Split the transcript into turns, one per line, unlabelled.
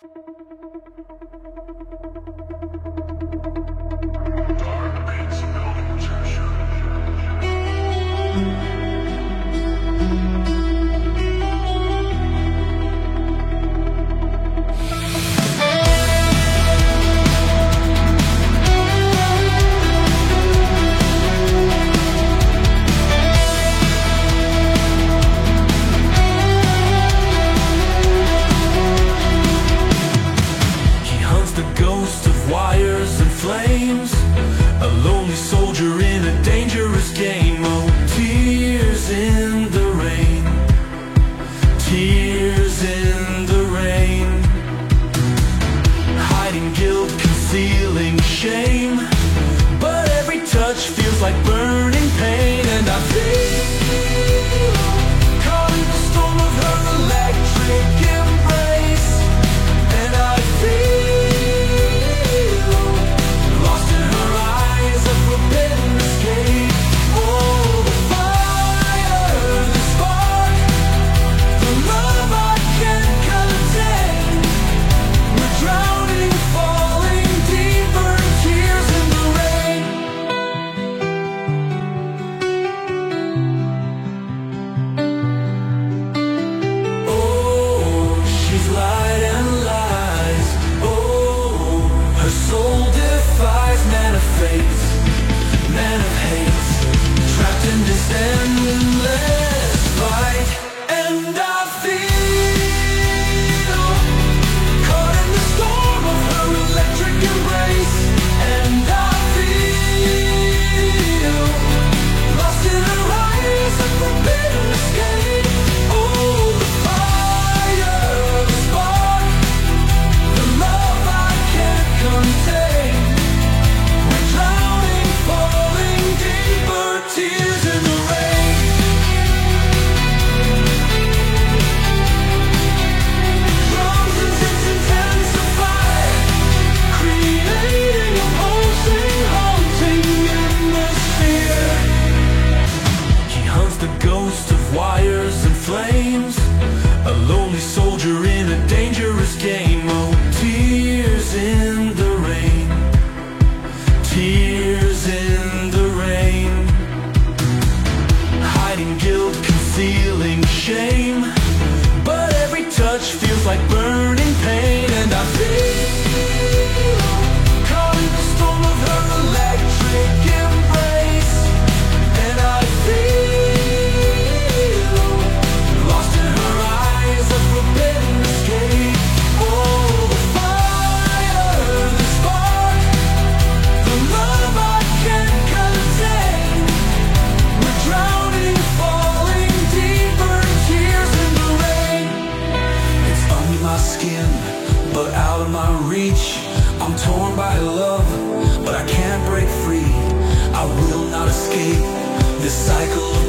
Dark beats no treasure. like burning pain, and I feel. soldier in a day. escape this cycle